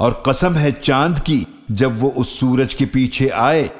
और कसम है चाँद की जब वो उस सूरज के पीछे आए